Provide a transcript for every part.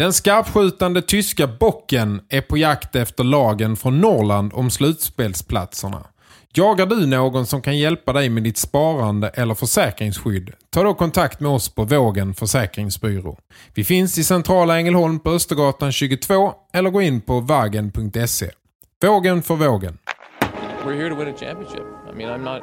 Den skarpskjutande tyska bocken är på jakt efter lagen från Norrland om slutspelsplatserna. Jagar du någon som kan hjälpa dig med ditt sparande eller försäkringsskydd? Ta då kontakt med oss på Vågen Försäkringsbyrå. Vi finns i centrala Ängelholm på Östergatan 22 eller gå in på vagen.se. Vågen för vågen. We're here to win a championship. I mean, I'm not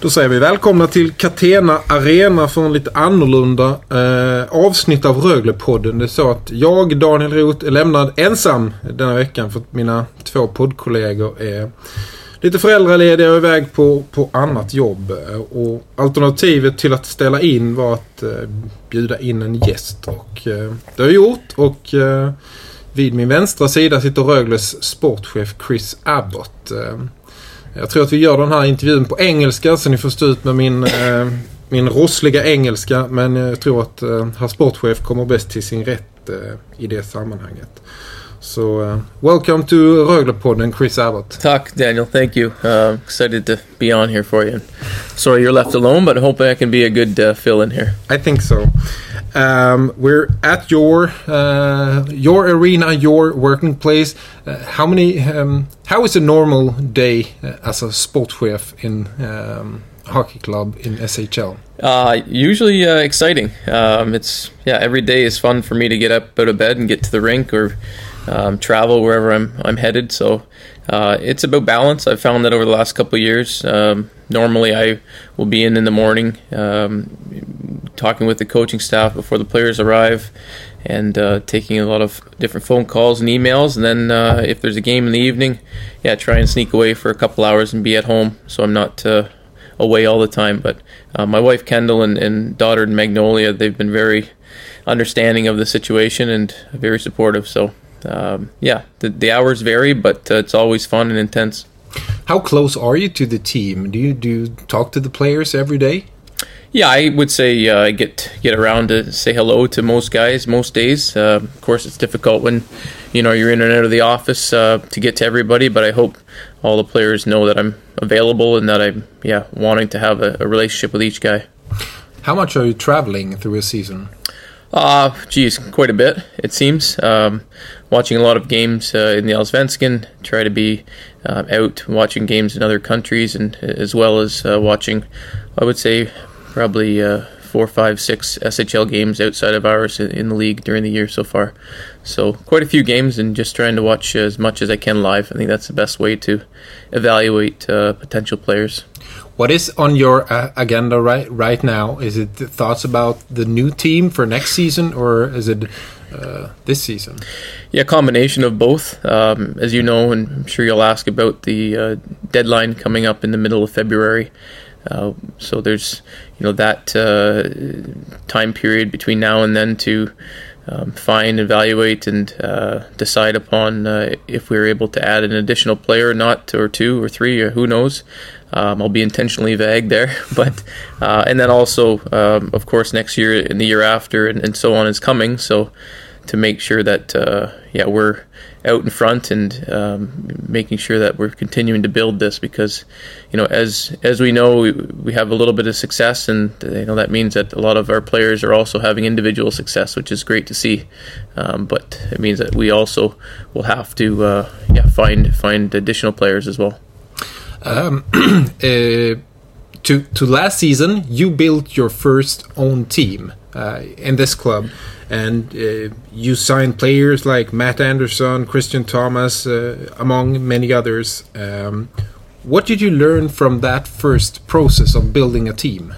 Då säger vi välkomna till Catena Arena för en lite annorlunda eh, avsnitt av Röglepodden. Det är så att jag, Daniel Roth, är lämnad ensam denna veckan för att mina två poddkollegor är lite föräldralediga och iväg på, på annat jobb. Eh, och alternativet till att ställa in var att eh, bjuda in en gäst. Och eh, det har jag gjort. Och eh, vid min vänstra sida sitter Rögles sportchef Chris Abbott. Eh, jag tror att vi gör den här intervjun på engelska så ni får stå ut med min, eh, min rossliga engelska. Men jag tror att eh, herr sportchef kommer bäst till sin rätt eh, i det sammanhanget. So, uh, welcome to Röglepodden, Chris Abbott. Tack Daniel, thank you. Uh, excited to be on here for you. Sorry you're left alone, but hoping I can be a good uh, fill-in here. I think so. Um, we're at your uh, your arena, your working place. Uh, how many? Um, how is a normal day uh, as a sportchef in um, hockey club in SHL? Uh, usually uh, exciting. Um, it's yeah, every day is fun for me to get up out of bed and get to the rink or um, travel wherever I'm I'm headed. So uh, it's about balance. I've found that over the last couple years. Um, normally, I will be in in the morning, um, talking with the coaching staff before the players arrive, and uh, taking a lot of different phone calls and emails. And then uh, if there's a game in the evening, yeah, try and sneak away for a couple hours and be at home, so I'm not uh, away all the time. But uh, my wife Kendall and, and daughter Magnolia, they've been very understanding of the situation and very supportive. So um, yeah, the, the hours vary, but uh, it's always fun and intense. How close are you to the team? Do you do you talk to the players every day? Yeah, I would say uh, I get get around to say hello to most guys most days. Uh, of course, it's difficult when you know you're in and out of the office uh, to get to everybody, but I hope all the players know that I'm available and that I'm yeah wanting to have a, a relationship with each guy. How much are you traveling through a season? Uh, geez, quite a bit, it seems. Um, watching a lot of games uh, in the Allsvenskan, try to be uh, out watching games in other countries, and as well as uh, watching, I would say, probably uh, four, five, six SHL games outside of ours in the league during the year so far. So, quite a few games, and just trying to watch as much as I can live. I think that's the best way to evaluate uh, potential players. What is on your uh, agenda right right now? Is it thoughts about the new team for next season, or is it uh, this season? Yeah, combination of both. Um, as you know, and I'm sure you'll ask about the uh, deadline coming up in the middle of February. Uh, so there's you know that uh, time period between now and then to um, find, evaluate, and uh, decide upon uh, if we're able to add an additional player or not, or two or three, or who knows. Um, I'll be intentionally vague there, but uh, and then also, um, of course, next year and the year after, and, and, so on is coming. So to make sure that uh, yeah we're out in front and um, making sure that we're continuing to build this because you know as as we know we, we have a little bit of success and you know that means that a lot of our players are also having individual success which is great to see. Um, but it means that we also will have to uh, yeah find find additional players as well. Um, uh, to to last season you built your first own team in this club and uh, you signed players like Matt Anderson, Christian Thomas, uh, among many others. Um, what did you learn from that first process of building a team?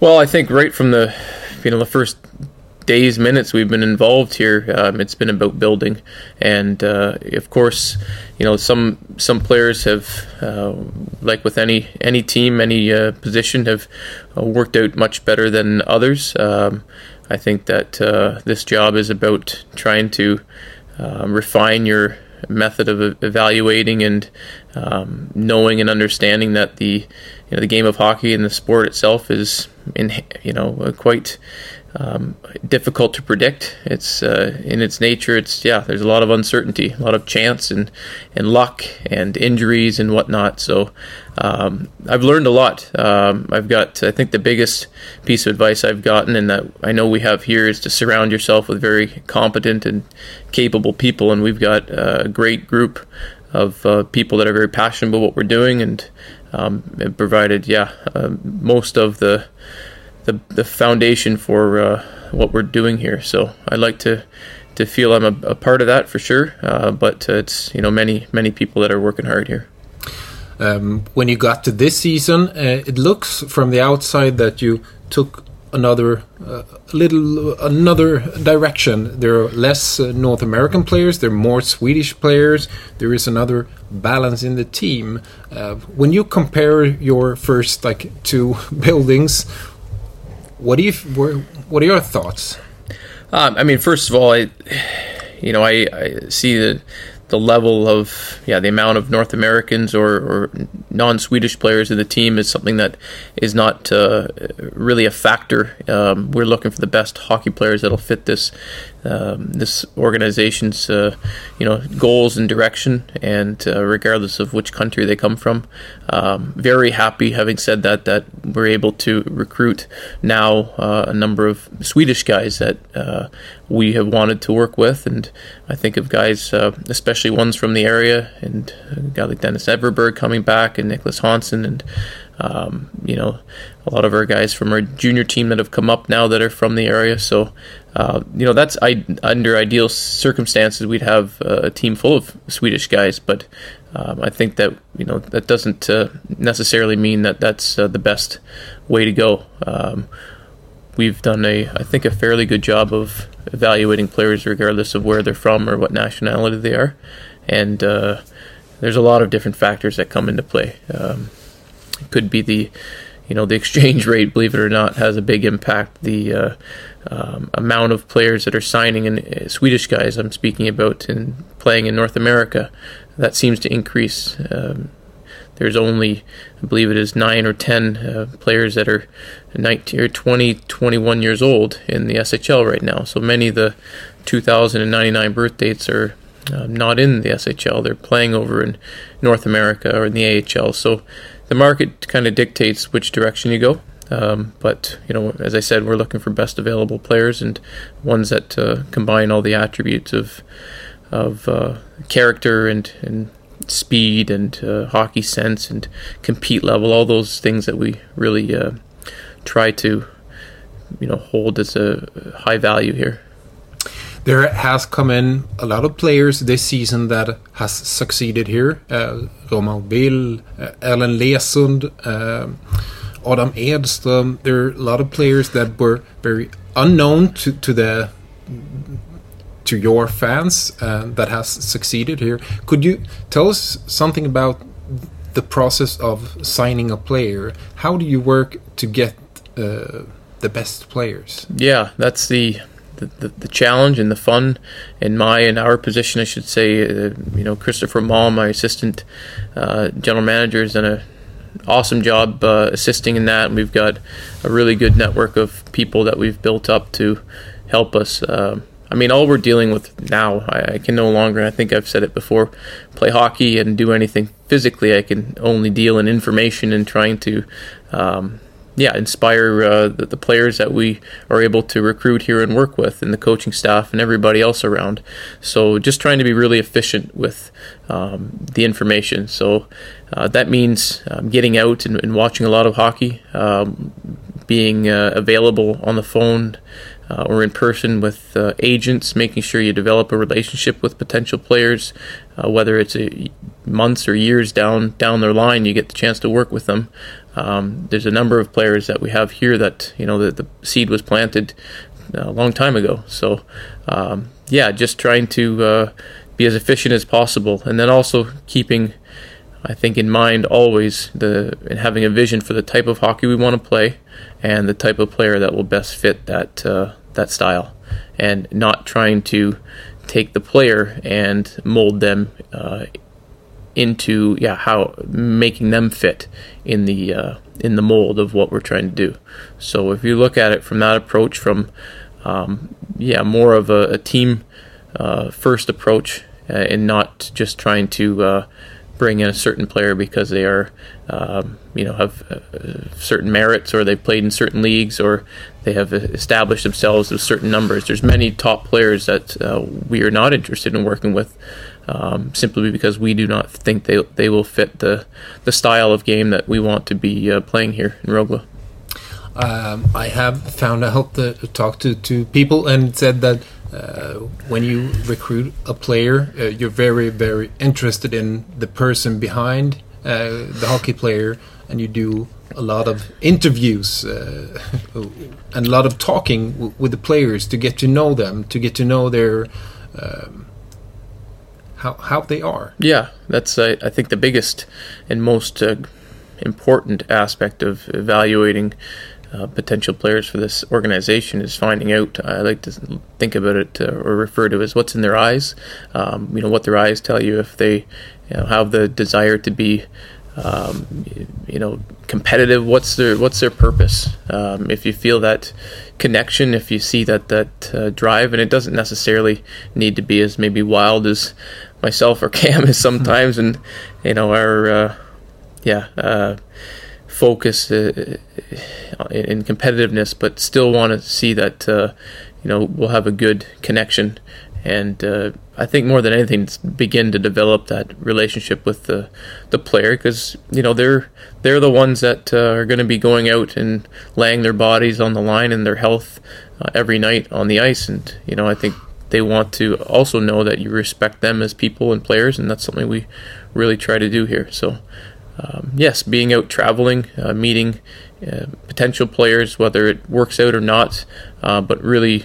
Well, I think right from the you know the first days, minutes we've been involved here, um, it's been about building, and uh, of course, you know some some players have, uh, like with any any team, any uh, position, have uh, worked out much better than others. Um, I think that uh, this job is about trying to um, refine your method of evaluating and um, knowing and understanding that the you know, the game of hockey and the sport itself is in you know quite um, difficult to predict. It's uh, in its nature. It's yeah. There's a lot of uncertainty, a lot of chance and and luck and injuries and whatnot. So um, I've learned a lot. Um, I've got I think the biggest piece of advice I've gotten and that I know we have here is to surround yourself with very competent and capable people. And we've got a great group of uh, people that are very passionate about what we're doing and, um, provided yeah uh, most of the the, the foundation for uh, what we're doing here. So I'd like to to feel I'm a, a part of that for sure. Uh, but it's you know many many people that are working hard here. Um, when you got to this season, uh, it looks from the outside that you took another uh, little another direction. There are less uh, North American players. There are more Swedish players. There is another balance in the team. Uh, when you compare your first like two buildings, what do you? What are your thoughts? Um, I mean, first of all, I, you know, I, I see the the level of yeah the amount of North Americans or, or non-Swedish players in the team is something that is not uh, really a factor. Um, we're looking for the best hockey players that'll fit this um, this organization's uh, you know goals and direction, and uh, regardless of which country they come from. Um, very happy, having said that, that we're able to recruit now uh, a number of Swedish guys that uh, we have wanted to work with, and I think of guys, uh, especially ones from the area, and a guy like Dennis Everberg coming back, and Nicholas Hansen, and um, you know, a lot of our guys from our junior team that have come up now that are from the area. So, uh, you know, that's I, under ideal circumstances we'd have a team full of Swedish guys, but um, I think that you know that doesn't uh, necessarily mean that that's uh, the best way to go. Um, we've done a I think a fairly good job of evaluating players regardless of where they're from or what nationality they are, and uh, there's a lot of different factors that come into play. Um, it could be the you know the exchange rate, believe it or not, has a big impact. The uh, um, amount of players that are signing, and uh, Swedish guys I'm speaking about, and playing in North America, that seems to increase. Um, there's only, I believe it is nine or ten uh, players that are 19 or 20, 21 years old in the SHL right now. So many of the 2099 birth dates are uh, not in the SHL. They're playing over in North America or in the AHL. So the market kind of dictates which direction you go. Um, but you know, as I said, we're looking for best available players and ones that uh, combine all the attributes of of uh, character and and speed and uh, hockey sense and compete level, all those things that we really uh, try to you know hold as a high value here. There has come in a lot of players this season that has succeeded here. Uh, Roman Bill, uh, Ellen Lesund, uh, Adam Edström. There are a lot of players that were very unknown to, to the to your fans uh, that has succeeded here. Could you tell us something about the process of signing a player? How do you work to get uh, the best players? Yeah, that's the the, the, challenge and the fun in my and our position, I should say. Uh, you know, Christopher Mall, my assistant uh, general manager, has done an awesome job uh, assisting in that, and we've got a really good network of people that we've built up to help us. Uh, I mean, all we're dealing with now, I, I can no longer, and I think I've said it before, play hockey and do anything physically. I can only deal in information and trying to um, yeah, inspire uh, the, the, players that we are able to recruit here and work with, and the coaching staff and everybody else around. So just trying to be really efficient with um, the information. So uh, that means um, getting out and, and, watching a lot of hockey, um, being uh, available on the phone uh, or in person with uh, agents, making sure you develop a relationship with potential players, uh, whether it's months or years down down their line, you get the chance to work with them. Um, there's a number of players that we have here that you know the, the seed was planted a long time ago. So um, yeah, just trying to uh, be as efficient as possible, and then also keeping. I think in mind always the and having a vision for the type of hockey we want to play, and the type of player that will best fit that uh, that style, and not trying to take the player and mold them uh, into yeah how making them fit in the uh, in the mold of what we're trying to do. So if you look at it from that approach, from um, yeah more of a, a team uh, first approach, uh, and not just trying to uh, bring in a certain player because they are, um, you know, have uh, certain merits or they've played in certain leagues or they have established themselves with certain numbers. There's many top players that uh, we are not interested in working with. Um, simply because we do not think they they will fit the the style of game that we want to be uh, playing here in Rögle. Um, I have found out that talked to, to people and said that uh, when you recruit a player, uh, you're very, very interested in the person behind uh, the hockey player, and you do a lot of interviews uh, and a lot of talking with the players to get to know them, to get to know their um, how how they are. Yeah, that's I think the biggest and most uh, important aspect of evaluating uh, potential players for this organization is finding out. I like to think about it uh, or refer to as what's in their eyes. Um, you know what their eyes tell you if they you know, have the desire to be. Um, you know, competitive. What's their What's their purpose? Um, if you feel that connection, if you see that that uh, drive, and it doesn't necessarily need to be as maybe wild as myself or Cam is sometimes, and you know our uh, yeah uh, focus uh, in competitiveness, but still want to see that uh, you know we'll have a good connection, and uh, I think more than anything, begin to develop that relationship with the the player because you know they're they're the ones that uh, are going to be going out and laying their bodies on the line and their health uh, every night on the ice, and you know I think they want to also know that you respect them as people and players, and that's something we really try to do here. So um, yes, being out traveling, uh, meeting uh, potential players, whether it works out or not, uh, but really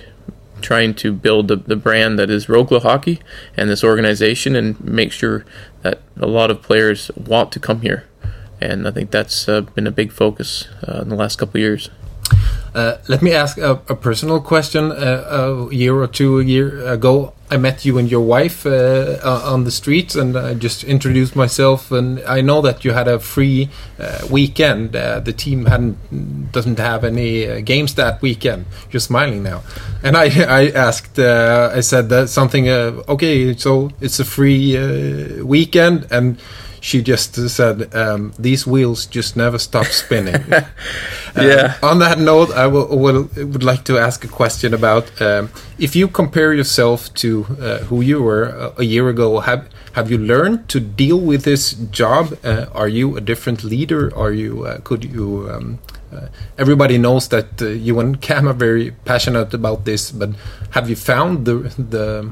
trying to build the, the brand that is Rögle Hockey and this organization and make sure that a lot of players want to come here. And I think that's uh, been a big focus uh, in the last couple years. Uh, let me ask a, a personal question. Uh, a year or two year ago, I met you and your wife uh, on the streets, and I just introduced myself. And I know that you had a free uh, weekend. Uh, the team hadn't doesn't have any games that weekend. You're smiling now, and I I asked. I said that something. okay, so it's a free weekend, and she just said, um, "These wheels just never stop spinning." yeah. Um, on that note, I will, will, would like to ask a question about um, if you compare yourself to uh, who you were a, a, year ago. Have have you learned to deal with this job? Uh, are you a different leader? Are you uh, could you? Um, uh, everybody knows that uh, you and Cam are very passionate about this, but have you found the the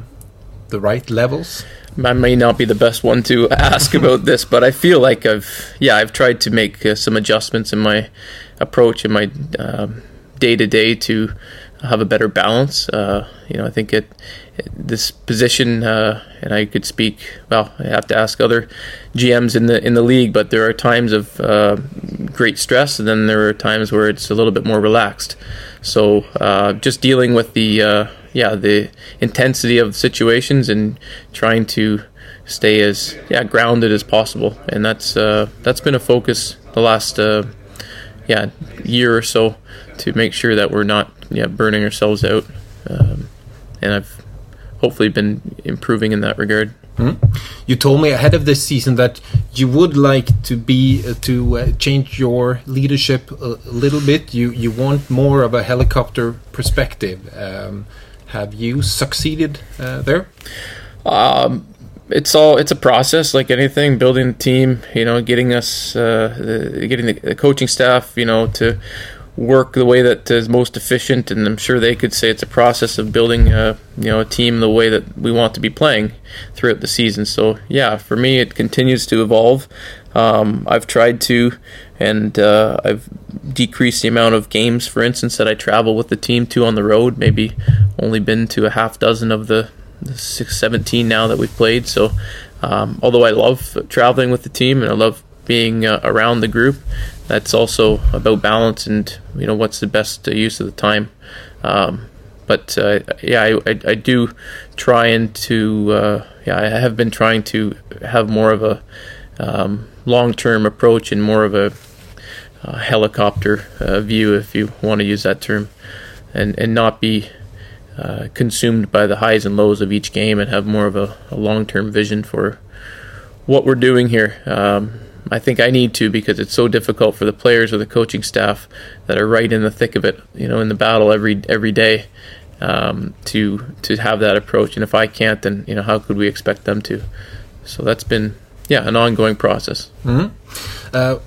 the right levels? I may not be the best one to ask about this, but I feel like I've yeah I've tried to make uh, some adjustments in my approach in my day to day to have a better balance. Uh, you know, I think it, it this position, uh, and I could speak. Well, I have to ask other GMs in the in the league, but there are times of uh, great stress, and then there are times where it's a little bit more relaxed. So, uh, just dealing with the uh, yeah the intensity of situations and trying to stay as yeah grounded as possible and that's uh, that's been a focus the last uh, yeah year or so to make sure that we're not yeah burning ourselves out um, and I've hopefully been improving in that regard. Mm. You told me ahead of this season that you would like to be uh, to uh, change your leadership a, little bit. You you want more of a helicopter perspective. Um, have you succeeded uh, there? Um, it's all it's a process like anything building a team you know getting us uh, getting the, the, coaching staff you know to work the way that is most efficient, and I'm sure they could say it's a process of building a you know a team the way that we want to be playing throughout the season. So yeah, for me, it continues to evolve. Um, I've tried to, and uh, I've decreased the amount of games, for instance, that I travel with the team to on the road. Maybe only been to a half dozen of the, the six, 17 now that we've played. So um, although I love traveling with the team and I love being uh, around the group, that's also about balance and you know what's the best use of the time. Um, but uh, yeah, I, I, I, do try and to uh, yeah I have been trying to have more of a um, long term approach and more of a uh, helicopter uh, view, if you want to use that term, and and not be uh, consumed by the highs and lows of each game and have more of a, a long term vision for what we're doing here. Um, I think I need to because it's so difficult for the players or the coaching staff that are right in the thick of it, you know, in the battle every every day, um, to to have that approach. And if I can't, then you know, how could we expect them to? So that's been yeah an ongoing process. Mm-hmm. Uh,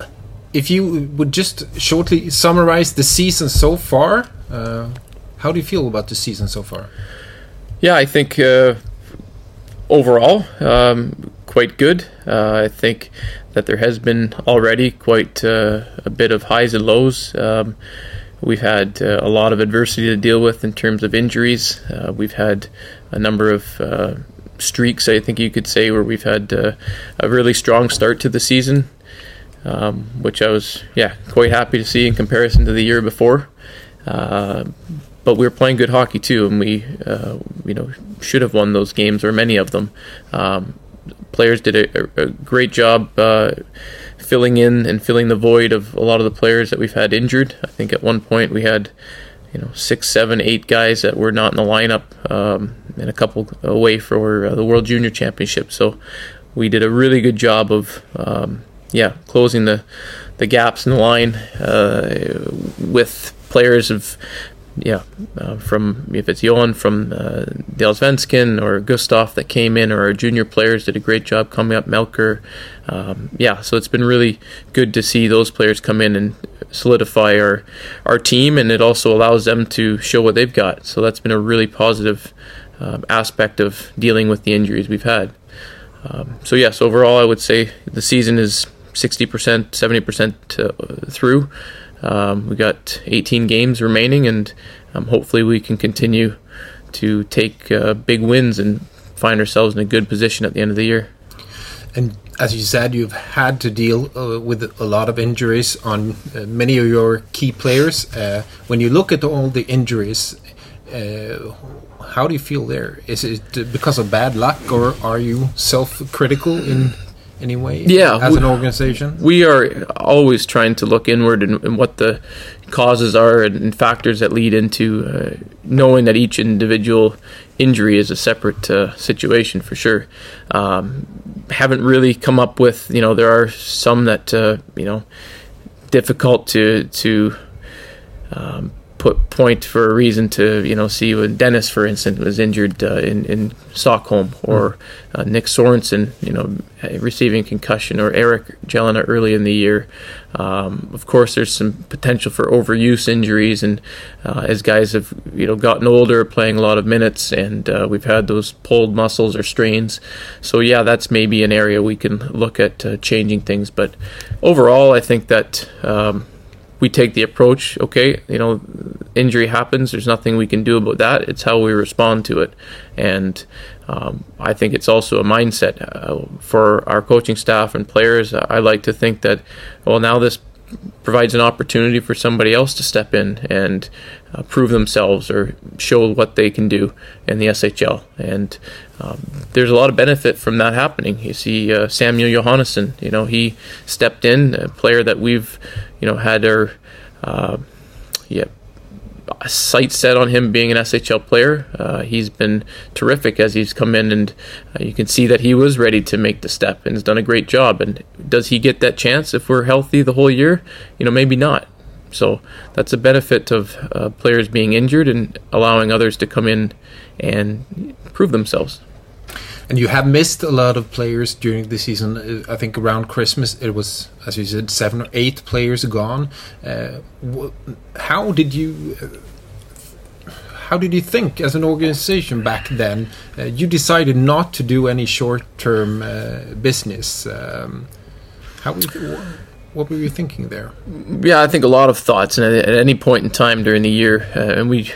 if you would just shortly summarize the season so far, uh, how do you feel about the season so far? Yeah, I think uh, overall um, quite good. Uh, I think that there has been already quite uh, a bit of highs and lows. Um, we've had uh, a lot of adversity to deal with in terms of injuries. Uh, we've had a number of uh, streaks, I think you could say, where we've had uh, a really strong start to the season, um, which I was, yeah, quite happy to see in comparison to the year before. Uh, but we were playing good hockey too, and we, you know, should have won those games or many of them. Um, players did a, a great job uh, filling in and filling the void of a lot of the players that we've had injured. I think at one point we had, you know, six, seven, eight guys that were not in the lineup, um, and a couple away for uh, the World Junior Championship. So we did a really good job of, um, yeah, closing the the gaps in the line uh, with players of yeah, uh, from if it's Johan from uh, Allsvenskan or Gustav that came in, or our junior players did a great job coming up. Melker, um, yeah, so it's been really good to see those players come in and solidify our our team, and it also allows them to show what they've got. So that's been a really positive um, aspect of dealing with the injuries we've had. Um, so yes, overall, I would say the season is sixty percent, seventy percent uh, through. Um, we got 18 games remaining, and um, hopefully we can continue to take uh, big wins and find ourselves in a good position at the end of the year. And as you said, you've had to deal uh, with a lot of injuries on uh, many of your key players. Uh, when you look at all the injuries, uh, how do you feel there? Is it because of bad luck, or are you self-critical in anyway? Yeah, as we, an organization, we are always trying to look inward and, and what the causes are and, and factors that lead into uh, knowing that each individual injury is a separate uh, situation for sure. Um, haven't really come up with you know there are some that uh, you know difficult to to um, put point for a reason to you know see when Dennis, for instance, was injured uh, in in Stockholm, or uh, Nick Sorensen, you know, receiving concussion, or Eric Gelinas early in the year. Um, of course, there's some potential for overuse injuries, and uh, as guys have you know gotten older, playing a lot of minutes, and uh, we've had those pulled muscles or strains. So yeah, that's maybe an area we can look at uh, changing things. But overall, I think that. Um, we take the approach okay you know injury happens there's nothing we can do about that. It's how we respond to it. And um, i think it's also a mindset uh, for our coaching staff and players. I like to think that well now this provides an opportunity for somebody else to step in and uh, prove themselves or show what they can do in the SHL. And um, there's a lot of benefit from that happening. You see uh, Samuel Johannesson, you know, he stepped in, a player that we've, you know, had our, uh, yeah, sight set on him being an SHL player. Uh, he's been terrific as he's come in, and uh, you can see that he was ready to make the step and has done a great job. And does he get that chance if we're healthy the whole year? You know, maybe not. So that's a benefit of uh, players being injured and allowing others to come in and prove themselves. And you have missed a lot of players during the season. Uh, I think around Christmas it was, as you said, seven or eight players gone. Uh, how did you? How did you think as an organization back then? Uh, you decided not to do any short-term uh, business. Um, how what were you thinking there? Yeah, I think a lot of thoughts, and at any point in time during the year, uh, and we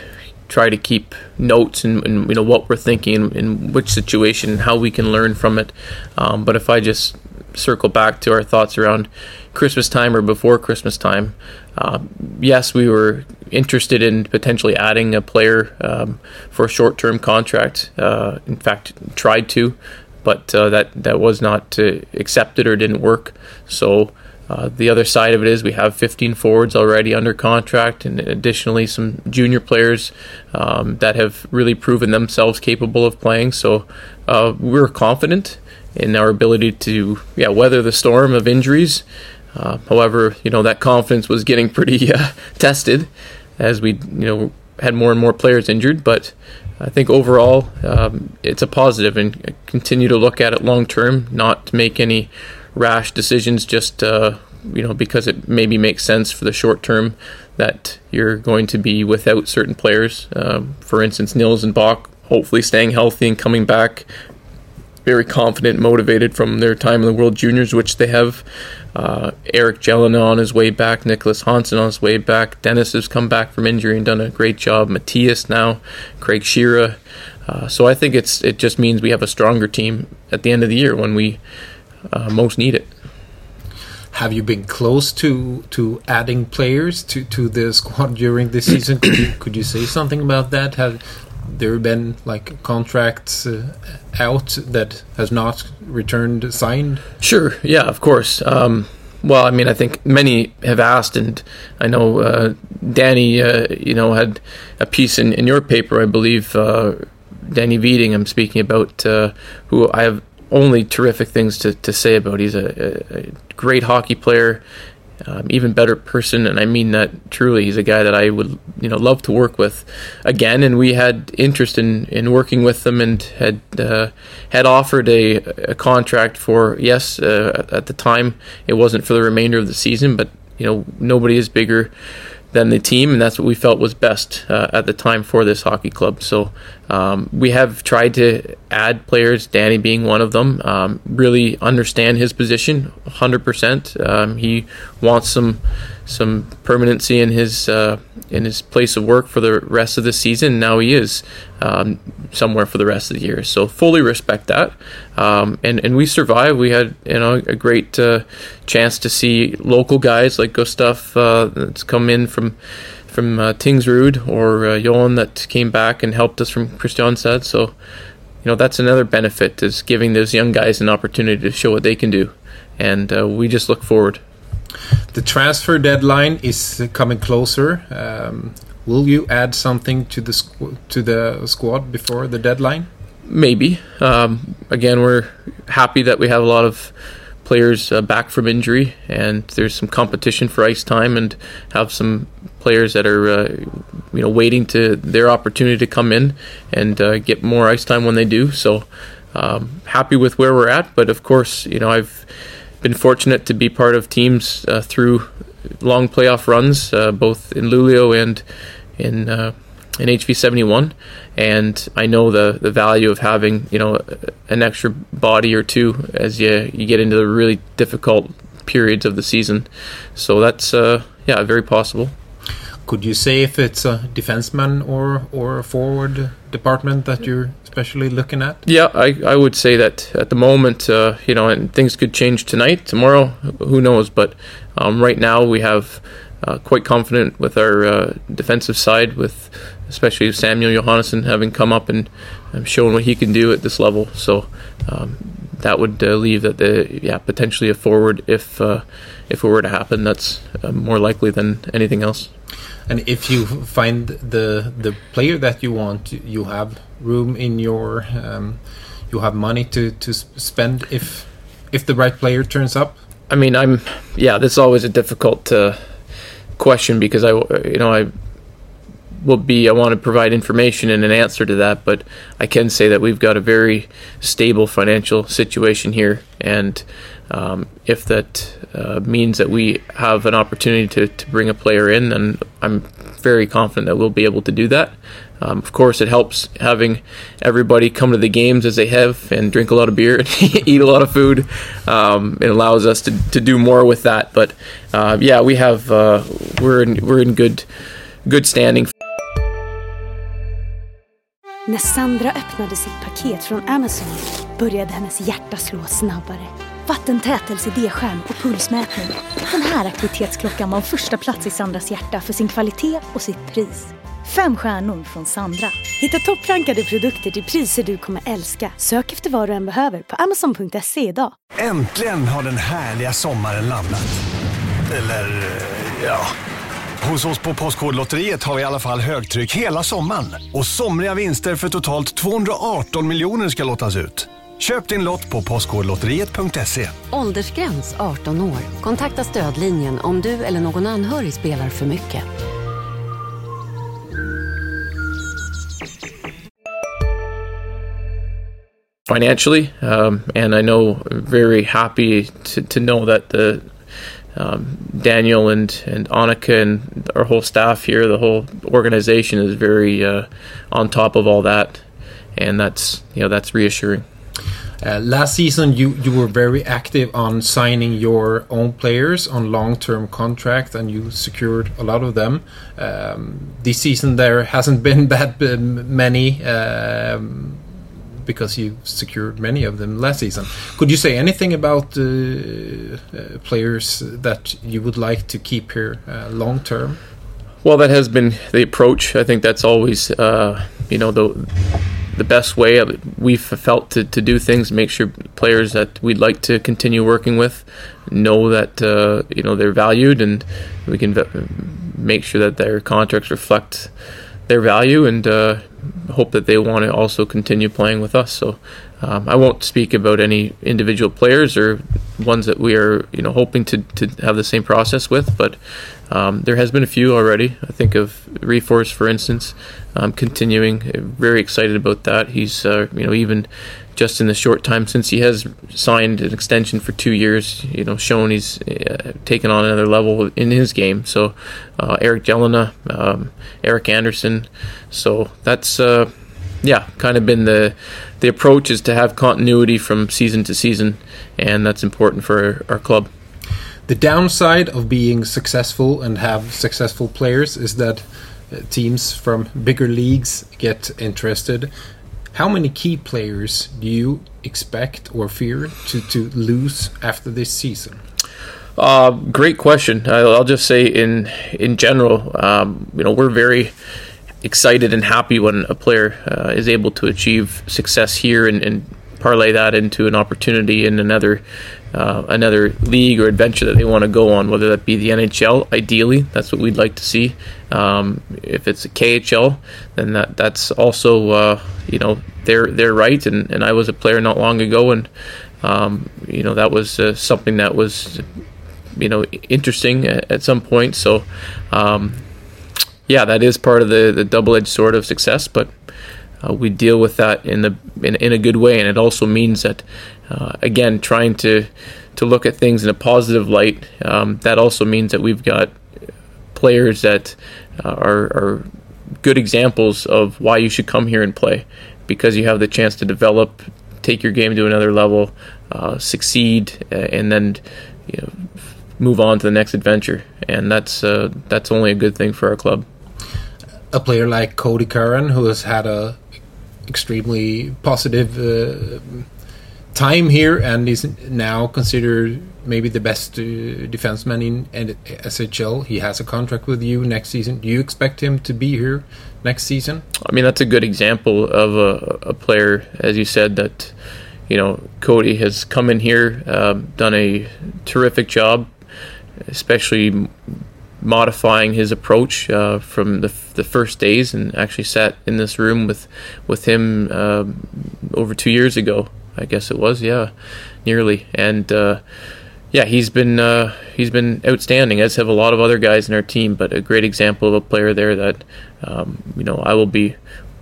try to keep notes and, and, you know what we're thinking in which situation and how we can learn from it. Um, but if I just circle back to our thoughts around Christmas time or before Christmas time, uh, yes, we were interested in potentially adding a player um, for a short-term contract. Uh, in fact, tried to, but uh, that that was not uh, accepted or didn't work. So. Uh, the other side of it is we have 15 forwards already under contract, and additionally some junior players um, that have really proven themselves capable of playing. So uh, we're confident in our ability to yeah weather the storm of injuries. Uh, however, you know that confidence was getting pretty uh, tested as we you know had more and more players injured, but. I think overall um, it's a positive and continue to look at it long term, not to make any rash decisions just uh, you know because it maybe makes sense for the short term that you're going to be without certain players. Um, for instance, Nils and Bach hopefully staying healthy and coming back very confident, motivated from their time in the World Juniors, which they have. Uh, Eric Gelinas on his way back, Nicholas Hansen on his way back. Dennis has come back from injury and done a great job. Matthias now, Craig Shearer. Uh, so I think it's it just means we have a stronger team at the end of the year when we uh, most need it. Have you been close to to adding players to, to the squad during this season? could you could you say something about that? Have there have been like contracts uh, out that has not returned signed? Sure. Yeah. Of course. Um, well, I mean, I think many have asked, and I know uh, Danny, uh, you know, had a piece in, in your paper, I believe. Uh, Danny Widing, I'm speaking about, uh, who I have only terrific things to, to say about. He's a, a great hockey player, um, even better person, and I mean that truly. He's a guy that I would you know love to work with again, and we had interest in, in working with them, and had uh, had offered a, a contract for yes uh, at the time it wasn't for the remainder of the season, but you know nobody is bigger than the team, and that's what we felt was best uh, at the time for this hockey club. So um, we have tried to add players, Danny being one of them, um, really understand his position 100%. Um, he wants some some permanency in his uh, in his place of work for the rest of the season. Now he is um, somewhere for the rest of the year, so fully respect that. Um, and and we survived. We had you know a great uh, chance to see local guys like Gustav uh, that's come in from from uh, Tingsryd or uh, Johan that came back and helped us from Kristianstad. So you know that's another benefit is giving those young guys an opportunity to show what they can do, and uh, we just look forward. The transfer deadline is coming closer. Um, will you add something to the to the squad before the deadline? Maybe. Um, again, we're happy that we have a lot of players uh, back from injury, and there's some competition for ice time, and have some players that are uh, you know waiting to their opportunity to come in and uh, get more ice time when they do. So um, happy with where we're at, but of course, you know I've been fortunate to be part of teams uh, through long playoff runs, uh, both in Luleå and in uh, in HV seventy one, and I know the the value of having you know an extra body or two as you you get into the really difficult periods of the season. So that's uh, yeah very possible. Could you say if it's a defenseman or or a forward department that you're especially looking at? Yeah, I, I would say that at the moment, uh, you know, and things could change tonight, tomorrow, who knows? But um, right now, we have uh, quite confident with our uh, defensive side, with especially Samuel Johannesson having come up and um, shown what he can do at this level. So um, that would uh, leave that the yeah potentially a forward if uh, if it were to happen. That's uh, more likely than anything else. And if you find the the player that you want, you have room in your um, you have money to to spend if if the right player turns up. I mean, I'm yeah. That's always a difficult uh, question because I you know I will be I want to provide information and an answer to that, but I can say that we've got a very stable financial situation here, and um, if that uh, means that we have an opportunity to, to bring a player in, then I'm very confident that we'll be able to do that. Um, of course, it helps having everybody come to the games as they have and drink a lot of beer and eat a lot of food. Um, it allows us to, to do more with that. But uh, yeah, we have uh, we're in, we're in good good standing. När Sandra öppnade sitt paket från Amazon började hennes hjärta slå snabbare. Vattentät LCD-skärm och pulsmätning. Den här aktivitetsklockan var första plats i Sandras hjärta för sin kvalitet och sitt pris. Fem stjärnor från Sandra. Hitta topprankade produkter till priser du kommer älska. Sök efter vad du än behöver på amazon.se idag. Äntligen har den härliga sommaren landat. Eller, ja. Hos oss på Postkodlotteriet har vi i alla fall högtryck hela sommaren. Och somriga vinster för totalt 218 miljoner ska lottas ut. Köp din lott på postkodlotteriet.se. Åldersgräns 18 år. Kontakta stödlinjen om du eller någon anhörig spelar för mycket. financially, um, and I know very happy to, to know that the um, Daniel and and Annika and our whole staff here, the whole organization is very uh, on top of all that, and that's you know that's reassuring. Uh, last season, you, you were very active on signing your own players on long-term contract, and you secured a lot of them. Um, this season, there hasn't been that many um, because you secured many of them last season. Could you say anything about uh, uh, players that you would like to keep here uh, long term? Well, that has been the approach. I think that's always, uh, you know, the the best way we've felt to, to do things. Make sure players that we'd like to continue working with know that uh, you know they're valued, and we can make sure that their contracts reflect their value and uh, hope that they want to also continue playing with us. So um, I won't speak about any individual players or ones that we are you know hoping to, to have the same process with, but um, there has been a few already. I think of Reforce, for instance, um, continuing. Very excited about that. He's uh, you know even just in the short time since he has signed an extension for two years, you know, shown he's uh, taken on another level in his game. So, uh, Eric Gelinas, um, Eric Anderson. So that's, uh, yeah, kind of been the the approach is to have continuity from season to season, and that's important for our, our club. The downside of being successful and have successful players is that uh, teams from bigger leagues get interested how many key players do you expect or fear to, to lose after this season? Uh, great question. I'll just say in in general, um, you know, we're very excited and happy when a player uh, is able to achieve success here and, and, parlay that into an opportunity in another uh, another league or adventure that they want to go on, whether that be the NHL. Ideally, that's what we'd like to see. Um, if it's a KHL, then that that's also uh, you know they're they're right. And, and I was a player not long ago, and um, you know that was uh, something that was you know interesting at, at some point. So um, yeah, that is part of the the double edged sword of success, but. Uh, we deal with that in the in, in a good way, and it also means that uh, again, trying to to look at things in a positive light. Um, that also means that we've got players that uh, are, are good examples of why you should come here and play, because you have the chance to develop, take your game to another level, uh, succeed, and then you know, move on to the next adventure. And that's uh, that's only a good thing for our club. A player like Kodie Curran, who has had a extremely positive uh, time here and is now considered maybe the best uh, defenseman in SHL. He has a contract with you next season. Do you expect him to be here next season? I mean, that's a good example of a, a player, as you said, that you know Kodie has come in here, um, done a terrific job, especially modifying his approach uh, from the, the first days, and actually sat in this room with with him um, over two years ago I guess it was, yeah, nearly. And uh, yeah, he's been uh, he's been outstanding, as have a lot of other guys in our team. But a great example of a player there that um, you know I will be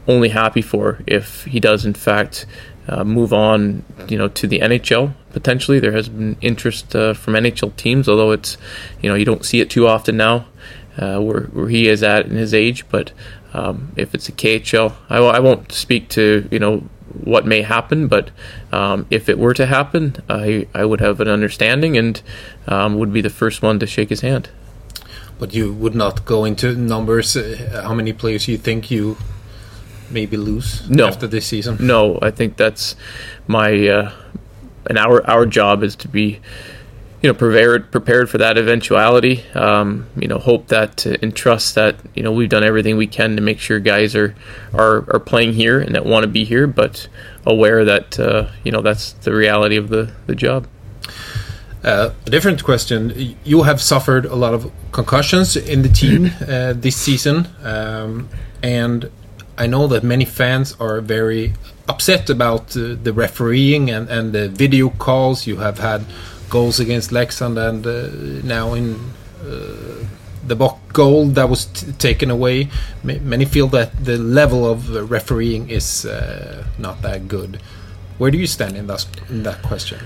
only happy for if he does in fact uh, move on, you know, to the NHL potentially. There has been interest uh, from NHL teams, although it's you know you don't see it too often now, uh, where where he is at in his age. But um, if it's a KHL, I w- I won't speak to you know what may happen, but um, if it were to happen, I I would have an understanding and um, would be the first one to shake his hand. But you would not go into numbers. Uh, how many players you think you maybe lose No. after this season? No, I think that's my uh, and our our job is to be you know prepared prepared for that eventuality. Um, you know, hope that uh, and trust that you know we've done everything we can to make sure guys are are, are playing here and that want to be here, but aware that uh, you know that's the reality of the the job. Uh, a different question. You have suffered a lot of concussions in the team uh, this season, um, and I know that many fans are very upset about uh, the refereeing and, and the video calls. You have had goals against Leksand and uh, now in uh, the Bock goal that was taken away. Ma- many feel that the level of refereeing is uh, not that good. Where do you stand in that in that question?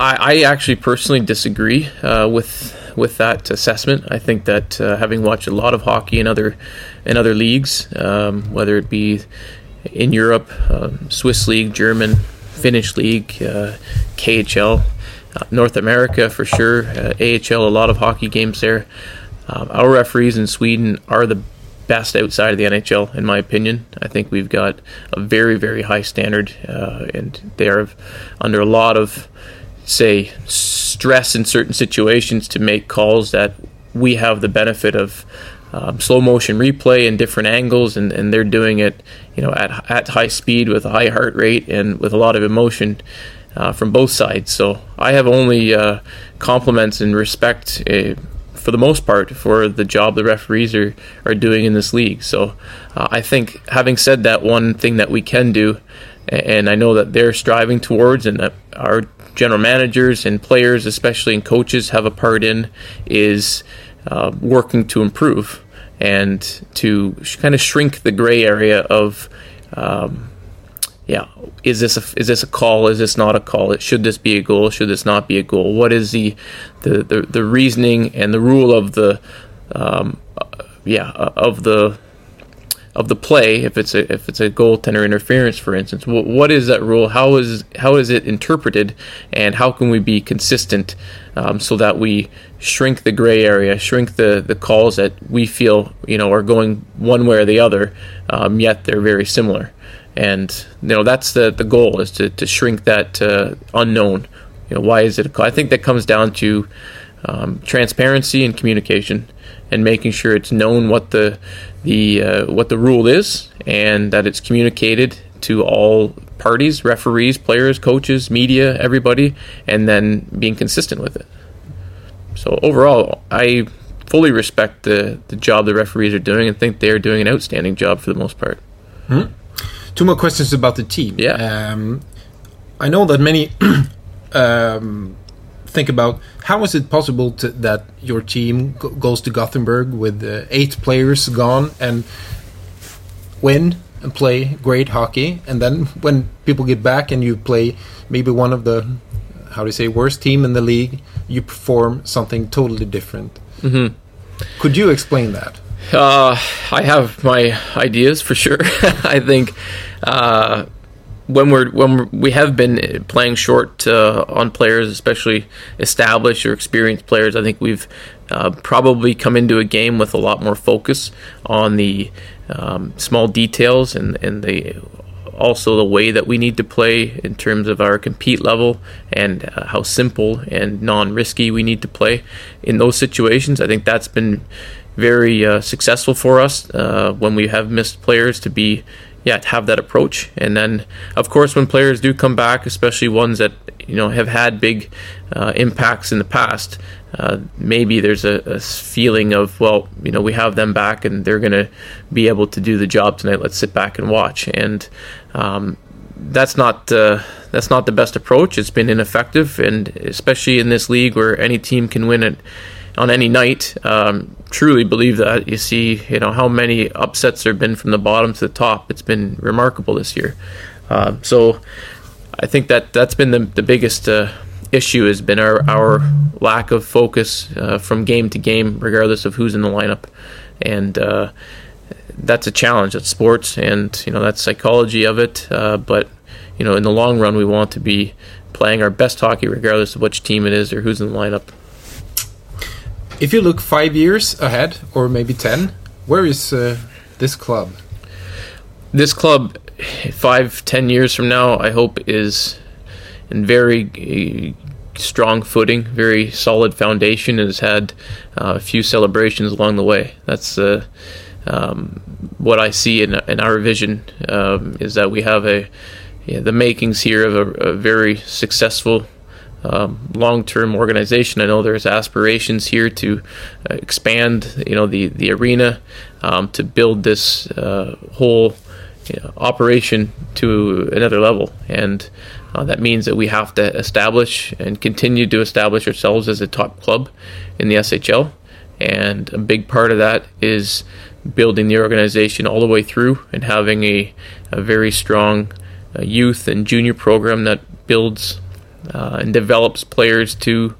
I, I actually personally disagree uh, with with that assessment. I think that uh, having watched a lot of hockey in other in other leagues, um, whether it be in Europe, um, Swiss league, German, Finnish league, uh, KHL, North America for sure, uh, AHL, a lot of hockey games there. Um, our referees in Sweden are the best outside of the NHL, in my opinion. I think we've got a very, very high standard, uh, and they are under a lot of, say, stress in certain situations to make calls that we have the benefit of um, slow motion replay in different angles, and, and they're doing it, you know, at at high speed with a high heart rate and with a lot of emotion. Uh, from both sides, so I have only uh, compliments and respect uh, for the most part for the job the referees are, are doing in this league. So uh, I think having said that, one thing that we can do, and I know that they're striving towards, and that our general managers and players, especially and coaches, have a part in, is uh, working to improve and to sh- kind of shrink the gray area of. Um, yeah, is this a is this a call? Is this not a call? Should this be a goal? Should this not be a goal? What is the the, the, the reasoning and the rule of the um, uh, yeah uh, of the of the play if it's a if it's a goaltender interference for instance what, what is that rule how is how is it interpreted and how can we be consistent um, so that we shrink the gray area shrink the the calls that we feel you know are going one way or the other um, yet they're very similar and you know that's the the goal is to, to shrink that uh, unknown. You know why is it a? I think that comes down to um, transparency and communication and making sure it's known what the the uh, what the rule is and that it's communicated to all parties referees players coaches media everybody and then being consistent with it. So overall I fully respect the the job the referees are doing and think they're doing an outstanding job for the most part Two more questions about the team. Yeah. Um, I know that many um, think about how is it possible to, that your team go- goes to Gothenburg with uh, eight players gone and win and play great hockey, and then when people get back and you play maybe one of the how do you say worst team in the league, you perform something totally different. Mhm. Could you explain that? Uh, I have my ideas for sure. I think uh, when we're when we're, we have been playing short uh, on players, especially established or experienced players, I think we've uh, probably come into a game with a lot more focus on the um, small details and and the also the way that we need to play in terms of our compete level and uh, how simple and non-risky we need to play in those situations. I think that's been very uh, successful for us uh, when we have missed players to be yeah to have that approach. And then of course when players do come back especially ones that you know have had big uh, impacts in the past uh, maybe there's a, a feeling of well you know we have them back and they're going to be able to do the job tonight. Let's sit back and watch. And um, that's not uh, that's not the best approach. It's been ineffective, and especially in this league where any team can win it on any night. Um, truly believe that. You see, you know how many upsets there have been from the bottom to the top. It's been remarkable this year. Uh, so I think that that's been the the biggest. Uh, issue has been our, our lack of focus uh, from game to game, regardless of who's in the lineup, and uh, that's a challenge. That's sports, and you know that's psychology of it. Uh, but you know, in the long run, we want to be playing our best hockey, regardless of which team it is or who's in the lineup. If you look five years ahead, or maybe ten, where is uh, this club? This club, five, ten years from now, I hope is in very uh, strong footing, very solid foundation, and has had uh, a few celebrations along the way. That's uh, um, what I see in, in our vision um, is that we have a yeah, the makings here of a, a very successful um, long-term organization. I know there's aspirations here to uh, expand, you know, the the arena um, to build this uh, whole you know, operation to another level, and uh, that means that we have to establish and continue to establish ourselves as a top club in the SHL. And a big part of that is building the organization all the way through and having a, a very strong uh, youth and junior program that builds uh, and develops players to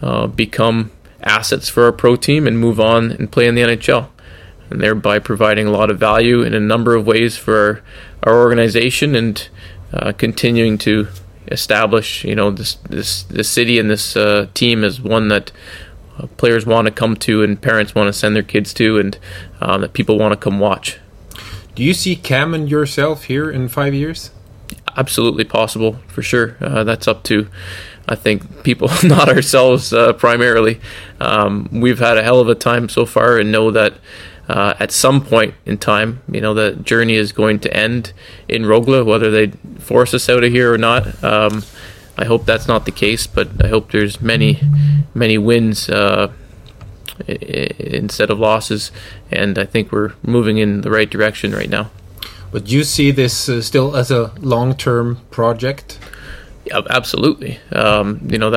uh, become assets for our pro team and move on and play in the NHL. And thereby providing a lot of value in a number of ways for our, our organization and uh, continuing to establish, you know, this this this city and this uh, team as one that uh, players want to come to and parents want to send their kids to, and um, that people want to come watch. Do you see Cam and yourself here in five years? Absolutely possible, for sure. Uh, that's up to, I think, people, not ourselves uh, primarily. Um, we've had a hell of a time so far, and know that uh, at some point in time, you know, the journey is going to end in Rögle, whether they force us out of here or not. Um, I hope that's not the case, but I hope there's many, many wins uh, instead of losses, and I think we're moving in the right direction right now. But you see this uh, still as a long-term project? Yeah, absolutely. Um, you know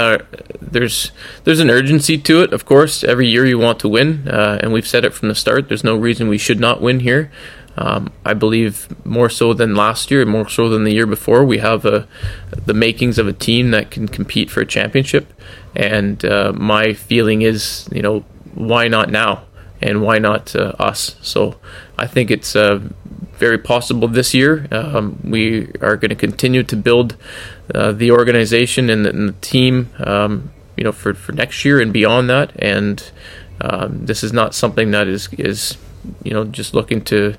there's there's an urgency to it. Of course, every year you want to win, uh, and we've said it from the start. There's no reason we should not win here. Um, I believe more so than last year, more so than the year before, we have a, the makings of a team that can compete for a championship. And uh, my feeling is, you know, why not now? And why not uh, us? So I think it's uh, very possible this year. Um, we are going to continue to build uh, the organization and the, and the team, um, you know, for, for next year and beyond that. And um, this is not something that is is you know just looking to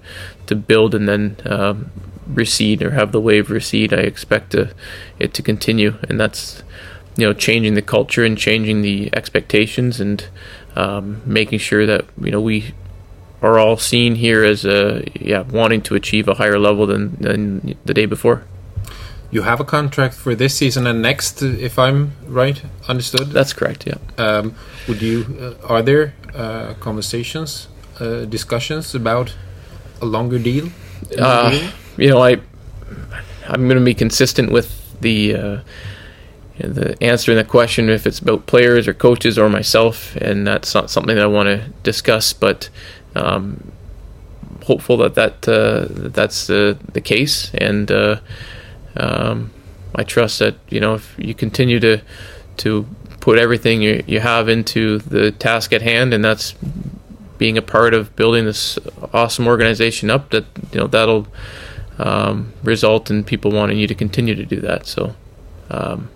to build and then um, recede or have the wave recede. I expect to, it to continue, and that's you know changing the culture and changing the expectations and um, making sure that you know we are all seen here as a yeah wanting to achieve a higher level than than the day before. You have a contract for this season and next, if I'm right, understood. That's correct. Yeah. Um, would you? Uh, are there uh, conversations uh, discussions about a longer deal? Uh, you know, I I'm going to be consistent with the uh, the answering the question if it's about players or coaches or myself, and that's not something that I want to discuss. But um, hopeful that that, uh, that's the the case, and uh, um, I trust that you know if you continue to to put everything you, you have into the task at hand, and that's being a part of building this awesome organization up that you know that'll um, result in people wanting you to continue to do that. So um,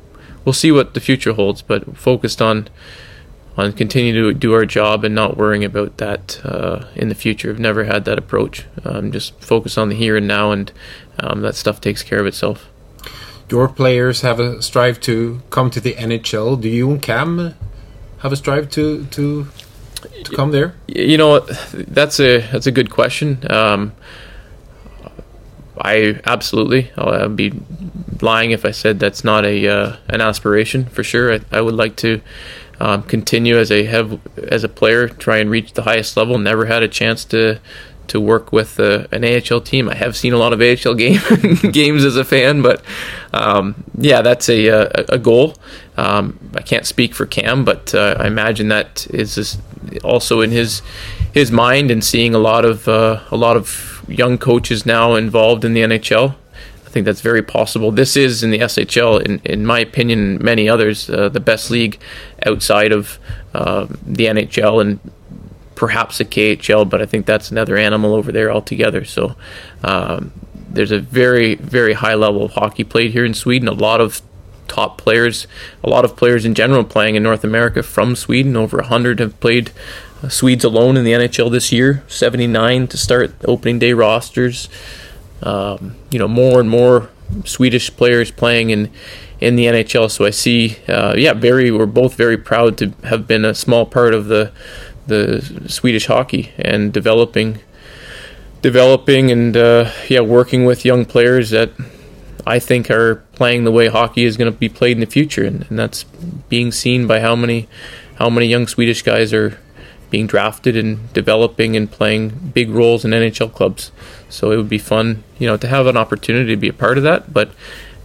we'll see what the future holds but focused on on continuing to do our job and not worrying about that uh, in the future. I've never had that approach. Um, just focus on the here and now, and um, that stuff takes care of itself. Your players have a strive to come to the NHL. Do you and Cam have a strive to to to come there? You know, that's a that's a good question. Um, I absolutely. I'd be lying if I said that's not a uh, an aspiration for sure. I, I would like to um, continue as a have as a player, try and reach the highest level. Never had a chance to to work with uh, an AHL team. I have seen a lot of AHL game games as a fan, but um, yeah, that's a a, a goal. Um, I can't speak for Cam, but uh, I imagine that is also in his his mind and seeing a lot of uh, a lot of young coaches now involved in the NHL. I think that's very possible. This is in the SHL, in, in my opinion, many others, uh, the best league outside of uh, the NHL and perhaps the KHL, but I think that's another animal over there altogether. So um, there's a very, very high level of hockey played here in Sweden. A lot of top players, a lot of players in general playing in North America from Sweden. Over 100 have played uh, Swedes alone in the NHL this year. 79 to start opening day rosters um, you know more and more Swedish players playing in in the NHL. So I see, uh, yeah, very we're both very proud to have been a small part of the the Swedish hockey and developing developing and uh, yeah working with young players that I think are playing the way hockey is going to be played in the future, and, and that's being seen by how many how many young Swedish guys are being drafted and developing and playing big roles in NHL clubs. So it would be fun, you know, to have an opportunity to be a part of that. But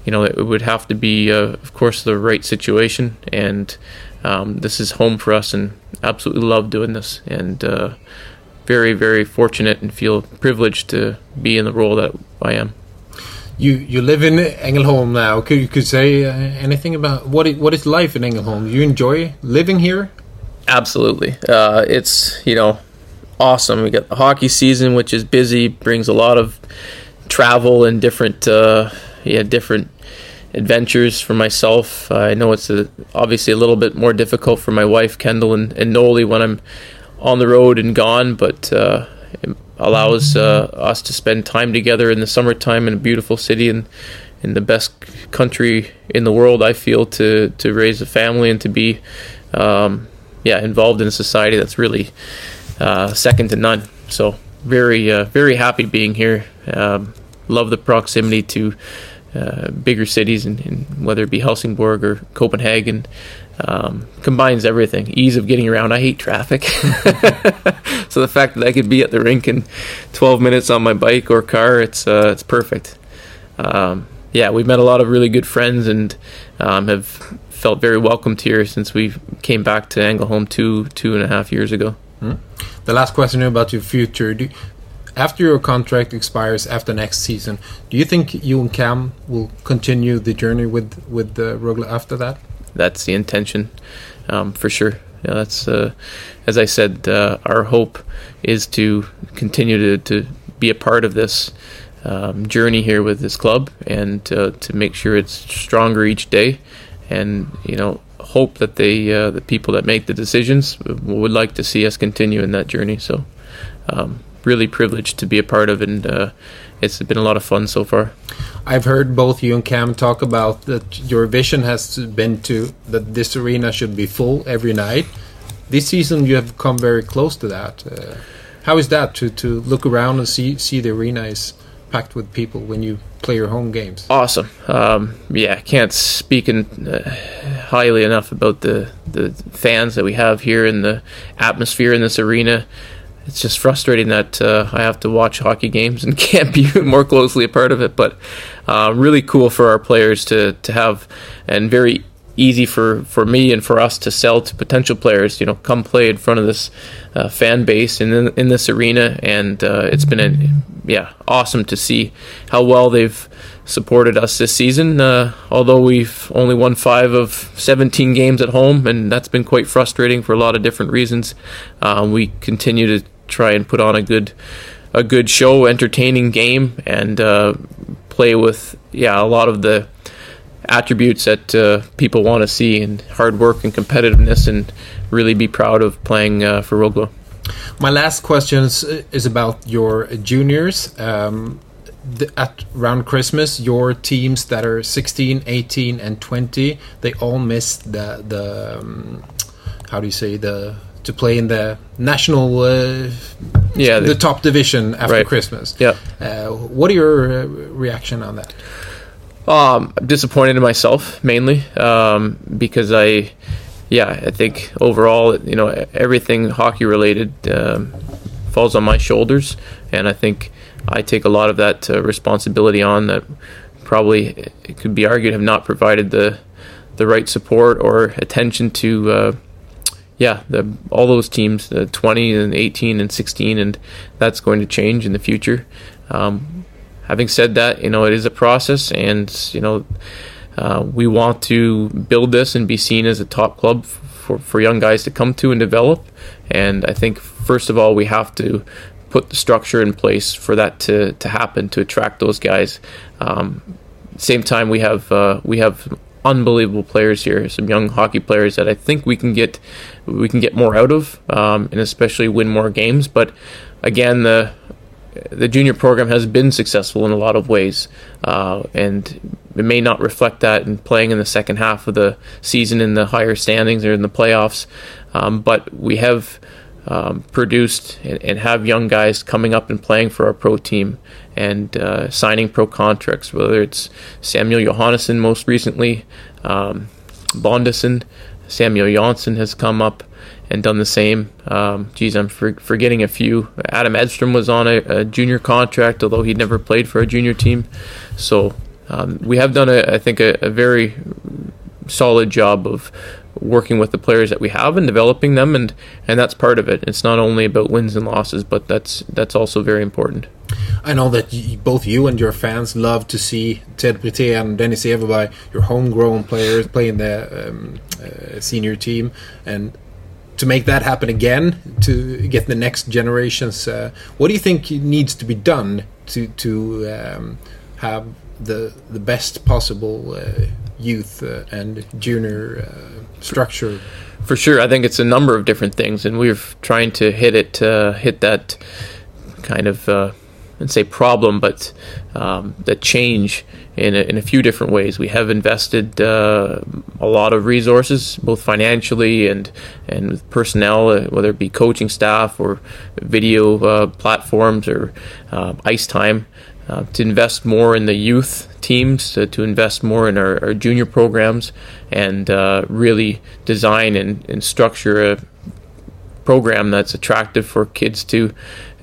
you know, it would have to be, uh, of course, the right situation. And um, this is home for us, and absolutely love doing this. And uh, very, very fortunate and feel privileged to be in the role that I am. You you live in Ängelholm now. Could you could say uh, anything about what it, what is life in Ängelholm? You enjoy living here? Absolutely. Uh, it's, you know, awesome. We got the hockey season, which is busy, brings a lot of travel and different, uh, yeah, different adventures for myself. I know it's a, obviously a little bit more difficult for my wife, Kendall, and, and Noli when I'm on the road and gone, but uh, it allows uh, us to spend time together in the summertime in a beautiful city and in the best country in the world, I feel, to, to raise a family and to be. Um, yeah, involved in a society that's really uh, second to none. So very, uh, very happy being here. Um, love the proximity to uh, bigger cities, and, and, whether it be Helsingborg or Copenhagen, um, combines everything. Ease of getting around. I hate traffic, so the fact that I could be at the rink in 12 minutes on my bike or car, it's uh, it's perfect. Um, yeah, we've met a lot of really good friends and um, have felt very welcomed here since we came back to Ängelholm two two and a half years ago. Mm. The last question about your future: do, after your contract expires after next season, do you think you and Cam will continue the journey with with uh, Rögle after that? That's the intention, um, for sure. Yeah, that's uh, as I said. Uh, our hope is to continue to, to be a part of this um, journey here with this club and uh, to make sure it's stronger each day and you know hope that they uh, the people that make the decisions would like to see us continue in that journey. So um, really privileged to be a part of, and uh, it's been a lot of fun so far. I've heard both you and Cam talk about that your vision has been to that this arena should be full every night. This season, you have come very close to that. Uh, how is that to, to look around and see see the arena is packed with people when you play your home games. Awesome. Um, yeah, can't speak in, uh, highly enough about the the fans that we have here and the atmosphere in this arena. It's just frustrating that uh, I have to watch hockey games and can't be more closely a part of it. But uh, really cool for our players to to have, and very easy for, for me and for us to sell to potential players. You know, come play in front of this uh, fan base in in this arena, and uh, it's been a, yeah awesome to see how well they've supported us this season. Uh, although we've only won five of 17 games at home, and that's been quite frustrating for a lot of different reasons. Uh, we continue to try and put on a good a good show, entertaining game, and uh, play with yeah a lot of the attributes that uh, people want to see and hard work and competitiveness and really be proud of playing uh, for Rögle. My last question is about your juniors. Um, the, at around Christmas, your teams that are 16, 18, and 20, they all missed the the um, how do you say the to play in the national uh, yeah the, the, top division after right. Christmas. Yeah. Uh, what are your uh, reaction on that? Um, I'm disappointed in myself mainly um, because I, yeah, I think overall, you know, everything hockey related um, falls on my shoulders, and I think I take a lot of that uh, responsibility on that. Probably it could be argued have not provided the the right support or attention to uh, yeah, the, all those teams, the 20 and 18 and 16, and that's going to change in the future. Um, having said that, you know, it is a process, and, you know, uh, we want to build this and be seen as a top club for, for young guys to come to and develop. And I think, first of all, we have to put the structure in place for that to, to happen, to attract those guys. Um, same time, we have uh, we have unbelievable players here, some young hockey players that I think we can get we can get more out of, um, and especially win more games. But again, the the junior program has been successful in a lot of ways, uh, and it may not reflect that in playing in the second half of the season in the higher standings or in the playoffs. Um, but we have um, produced and, and, have young guys coming up and playing for our pro team and uh, signing pro contracts, whether it's Samuel Johannesson most recently, um, Bondison, Samuel Johnson has come up and done the same. Um, geez, I'm for, forgetting a few. Adam Edstrom was on a, a, junior contract, although he'd never played for a junior team. So um, we have done, a, I think, a, a very solid job of working with the players that we have and developing them and and that's part of it it's not only about wins and losses but that's that's also very important I know that both you and your fans love to see Ted Brithén and Dennis Everberg, your homegrown players, playing the um, uh, senior team, and to make that happen again, to get the next generations. Uh, what do you think needs to be done to to um, have the the best possible uh, youth uh, and junior uh, structure? For sure, I think it's a number of different things, and we're trying to hit it, uh, hit that kind of, uh, and say problem, but um, that change in a, in a few different ways. We have invested uh, a lot of resources, both financially and and with personnel, uh, whether it be coaching staff or video uh, platforms or uh, ice time, uh, to invest more in the youth teams, to, to invest more in our, our junior programs, and uh, really design and, and structure a program that's attractive for kids to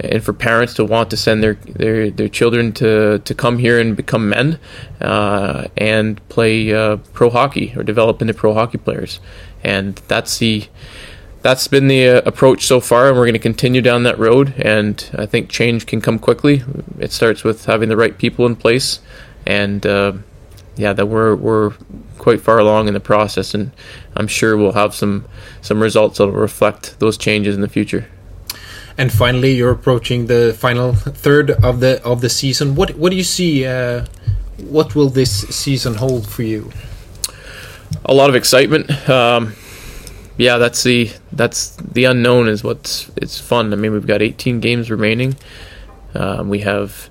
and for parents to want to send their their, their children to, to come here and become men uh, and play uh, pro hockey or develop into pro hockey players and that's the that's been the uh, approach so far, and we're going to continue down that road. And I think change can come quickly. It starts with having the right people in place, and uh, yeah, that we're we're quite far along in the process, and I'm sure we'll have some some results that will reflect those changes in the future. And finally, you're approaching the final third of the of the season. What what do you see? Uh, what will this season hold for you? A lot of excitement. Um, yeah, that's the that's the unknown is what's it's fun. I mean, we've got 18 games remaining. Um, we have,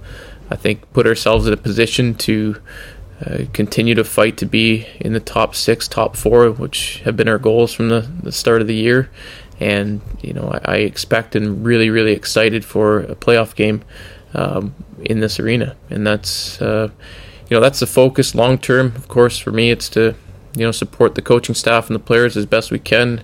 I think, put ourselves in a position to uh, continue to fight to be in the top six, top four, which have been our goals from the, the start of the year. And you know, I, I expect and really, really excited for a playoff game um, in this arena, and that's uh, you know that's the focus long term. Of course, for me, it's to you know support the coaching staff and the players as best we can,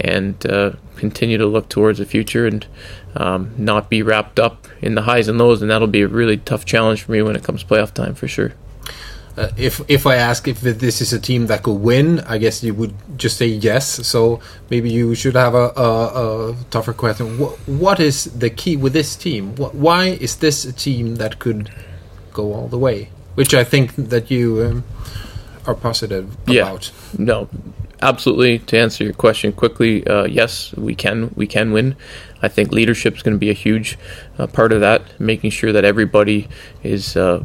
and uh, continue to look towards the future and um, not be wrapped up in the highs and lows. And that'll be a really tough challenge for me when it comes playoff time for sure. Uh, if if I ask if this is a team that could win, I guess you would just say yes. So maybe you should have a, a, a tougher question. What, what is the key with this team? What, why is this a team that could go all the way? Which I think that you um, are positive about. Yeah. No, absolutely. To answer your question quickly, uh, yes, we can we can win. I think leadership is going to be a huge uh, part of that, making sure that everybody is uh,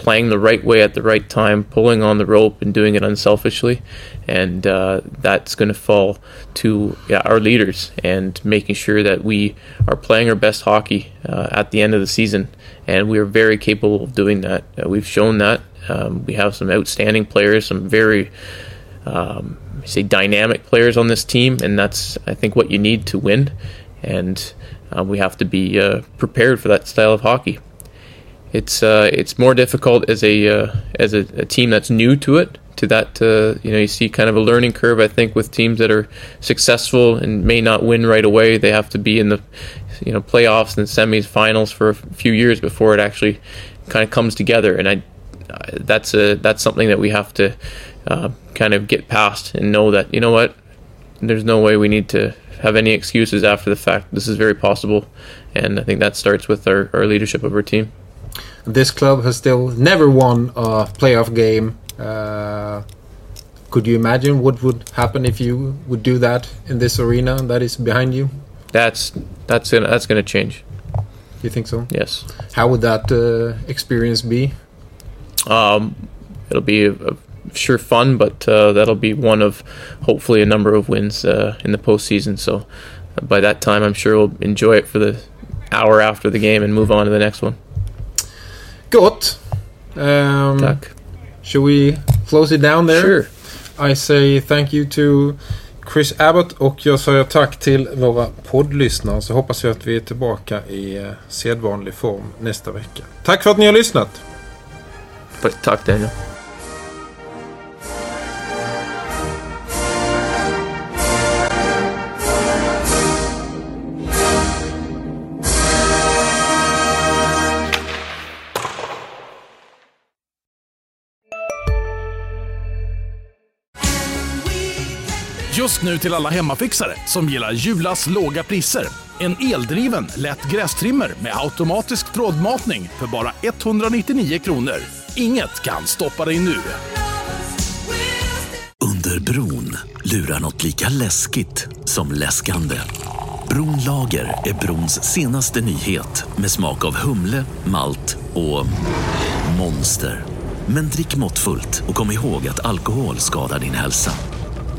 playing the right way at the right time, pulling on the rope and doing it unselfishly, and uh, that's going to fall to yeah, our leaders and making sure that we are playing our best hockey uh, at the end of the season, and we are very capable of doing that. Uh, we've shown that um, we have some outstanding players, some very um, say dynamic players on this team, and that's I think what you need to win. And uh, we have to be uh, prepared for that style of hockey. It's uh, it's more difficult as a uh, as a, a, team that's new to it to that. Uh, you know, you see kind of a learning curve. I think with teams that are successful and may not win right away, they have to be in the you know playoffs and semis, finals for a few years before it actually kind of comes together. And I, that's a that's something that we have to uh, kind of get past and know that you know what, there's no way we need to have any excuses after the fact. This is very possible, and I think that starts with our, our leadership of our team. This club has still never won a playoff game. Uh, could you imagine what would happen if you would do that in this arena that is behind you? That's that's gonna that's gonna change. You think so? Yes. How would that uh, experience be? Um, it'll be a, a sure fun, but uh, that'll be one of hopefully a number of wins uh, in the postseason. So uh, by that time, I'm sure we'll enjoy it for the hour after the game and move on to the next one. Gott. Um, Tack. Should we close it down there? Sure. I say thank you to Chris Abbott och jag säger tack till våra poddlyssnare så hoppas jag att vi är tillbaka i eh, sedvanlig form nästa vecka. Tack för att ni har lyssnat! Talk, Daniel. Just nu till alla hemmafixare som gillar Julas låga priser. En eldriven, lätt grästrimmer med automatisk trådmatning för bara 199 kronor. Inget kan stoppa dig nu. Under bron lurar något lika läskigt som läskande. Bronlager är brons senaste nyhet med smak av humle, malt och monster. Men drick måttfullt och kom ihåg att alkohol skadar din hälsa.